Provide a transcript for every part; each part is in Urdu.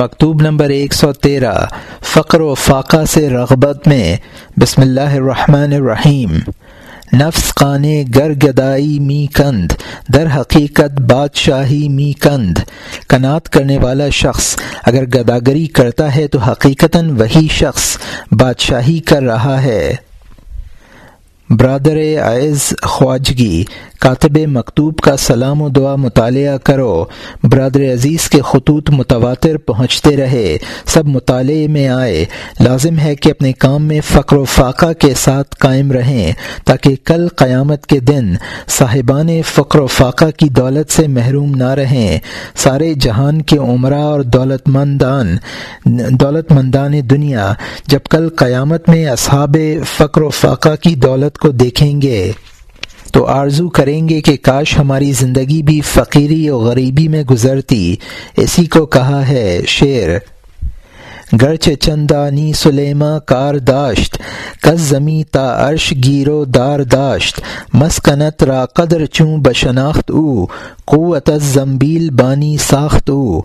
مکتوب نمبر ایک سو تیرہ، فقر و فاقہ سے رغبت میں۔ بسم اللہ الرحمن الرحیم۔ نفس قانے گر گدائی می کند، در حقیقت بادشاہی می کند۔ کنات کرنے والا شخص اگر گداگری کرتا ہے تو حقیقتاً وہی شخص بادشاہی کر رہا ہے۔ برادر عز خواجگی کاتب مکتوب کا سلام و دعا مطالعہ کرو۔ برادر عزیز کے خطوط متواتر پہنچتے رہے۔ سب مطالعے میں آئے۔ لازم ہے کہ اپنے کام میں فقر و فاقہ کے ساتھ قائم رہیں تاکہ کل قیامت کے دن صاحبان فقر و فاقہ کی دولت سے محروم نہ رہیں۔ سارے جہان کے عمرہ اور دولت مندان دولت مندان دنیا، جب کل قیامت میں اصحاب فقر و فاقہ کی دولت کو دیکھیں گے۔ تو آرزو کریں گے کہ کاش ہماری زندگی بھی فقیری اور غریبی میں گزرتی۔ اسی کو کہا ہے شعر۔ گرچ چندانی سلیما کار داشت، کز زمی تا عرش گیرو دار داشت، مسکنت را قدر چوں بشناخت او، قوت زمبیل بانی ساخت او۔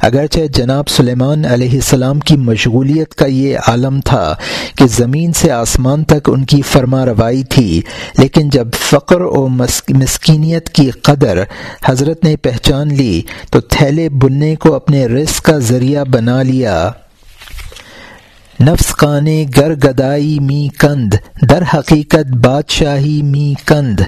اگرچہ جناب سلیمان علیہ السلام کی مشغولیت کا یہ عالم تھا کہ زمین سے آسمان تک ان کی فرما روائی تھی، لیکن جب فقر و مسکینیت کی قدر حضرت نے پہچان لی، تو تھیلے بننے کو اپنے رزق کا ذریعہ بنا لیا۔ نفس کانے گر گدائی می کند، در حقیقت بادشاہی می کند۔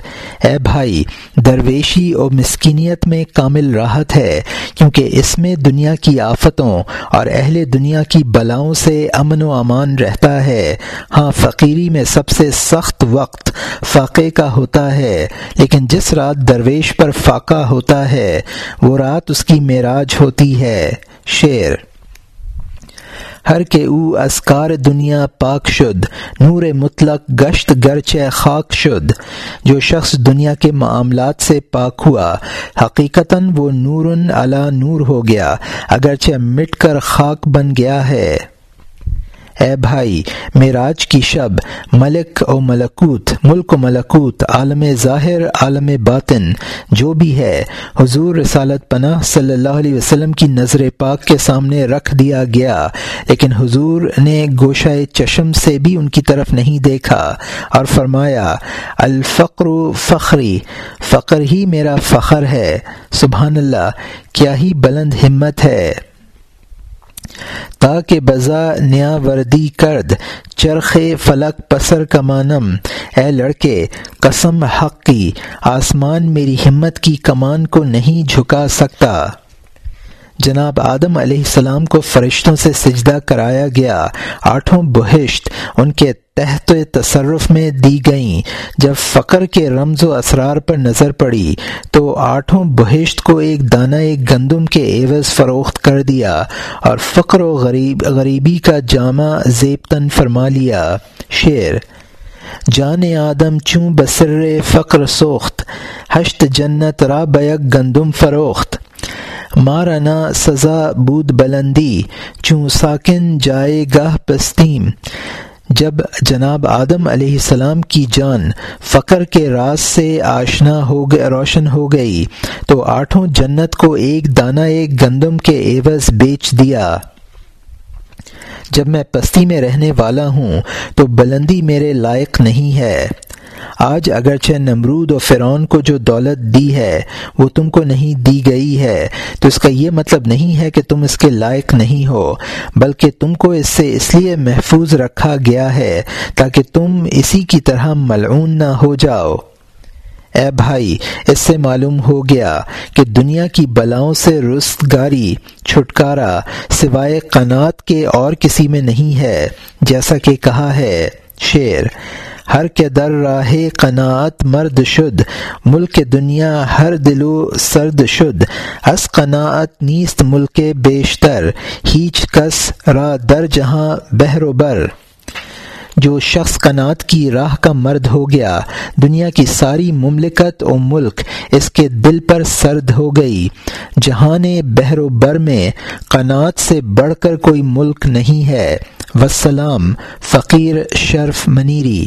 اے بھائی، درویشی اور مسکینیت میں کامل راحت ہے، کیونکہ اس میں دنیا کی آفتوں اور اہل دنیا کی بلاؤں سے امن و امان رہتا ہے۔ ہاں فقیری میں سب سے سخت وقت فاقے کا ہوتا ہے، لیکن جس رات درویش پر فاقہ ہوتا ہے، وہ رات اس کی معراج ہوتی ہے۔ شعر ہر کے او اسکار دنیا پاک شد، نور مطلق گشت گرچہ خاک شد۔ جو شخص دنیا کے معاملات سے پاک ہوا، حقیقتاً وہ نور علا نور ہو گیا، اگرچہ مٹ کر خاک بن گیا ہے۔ اے بھائی، معراج کی شب، ملک و ملکوت، ملک و ملکوت، عالم ظاہر، عالم باطن، جو بھی ہے، حضور رسالت پناہ صلی اللہ علیہ وسلم کی نظر پاک کے سامنے رکھ دیا گیا، لیکن حضور نے گوشہ چشم سے بھی ان کی طرف نہیں دیکھا اور فرمایا، الفقر فخری، فقر ہی میرا فخر ہے، سبحان اللہ، کیا ہی بلند ہمت ہے۔ تاکہ بزا نیا وردی کرد، چرخ فلک پسر کمانم۔ اے لڑکے، قسم حق کی آسمان میری ہمت کی کمان کو نہیں جھکا سکتا۔ جناب آدم علیہ السلام کو فرشتوں سے سجدہ کرایا گیا۔ آٹھوں بہشت ان کے تحت تصرف میں دی گئیں۔ جب فقر کے رمز و اسرار پر نظر پڑی تو آٹھوں بہشت کو ایک دانہ، ایک گندم کے عوض فروخت کر دیا اور فقر و غریب، غریبی کا جامع زیبتن فرما لیا۔ شعر جان آدم چوں بسر فقر سوخت حشت جنت را بیک گندم فروخت۔ مارنا سزا بود بلندی، چوں ساکن جائے گاہ پستیم۔ جب جناب آدم علیہ السلام کی جان فقر کے راز سے آشنا ہو گئے، روشن ہو گئی، تو آٹھوں جنت کو ایک دانہ، ایک گندم کے عوض بیچ دیا۔ جب میں پستی میں رہنے والا ہوں، تو بلندی میرے لائق نہیں ہے۔ آج اگرچہ نمرود و فرعون کو جو دولت دی ہے، وہ تم کو نہیں دی گئی ہے۔ تو اس کا یہ مطلب نہیں ہے کہ تم اس کے لائق نہیں ہو، بلکہ تم کو اس سے اس لیے محفوظ رکھا گیا ہے تاکہ تم اسی کی طرح ملعون نہ ہو جاؤ۔ اے بھائی، اس سے معلوم ہو گیا کہ دنیا کی بلاؤں سے رستگاری، چھٹکارا سوائے قنات کے اور کسی میں نہیں ہے، جیسا کہ کہا ہے شعر۔ ہر کے در راہ قناعت مرد شد، ملک دنیا ہر دلو سرد شد۔ اس قناعت نیست ملک بیشتر، ہیچ کس را در جہاں بہر و بر۔ جو شخص کنات کی راہ کا مرد ہو گیا، دنیا کی ساری مملکت و ملک اس کے دل پر سرد ہو گئی۔ جہان بحر و بر میں قنات سے بڑھ کر کوئی ملک نہیں ہے۔ وسلام، فقیر شرف منیری۔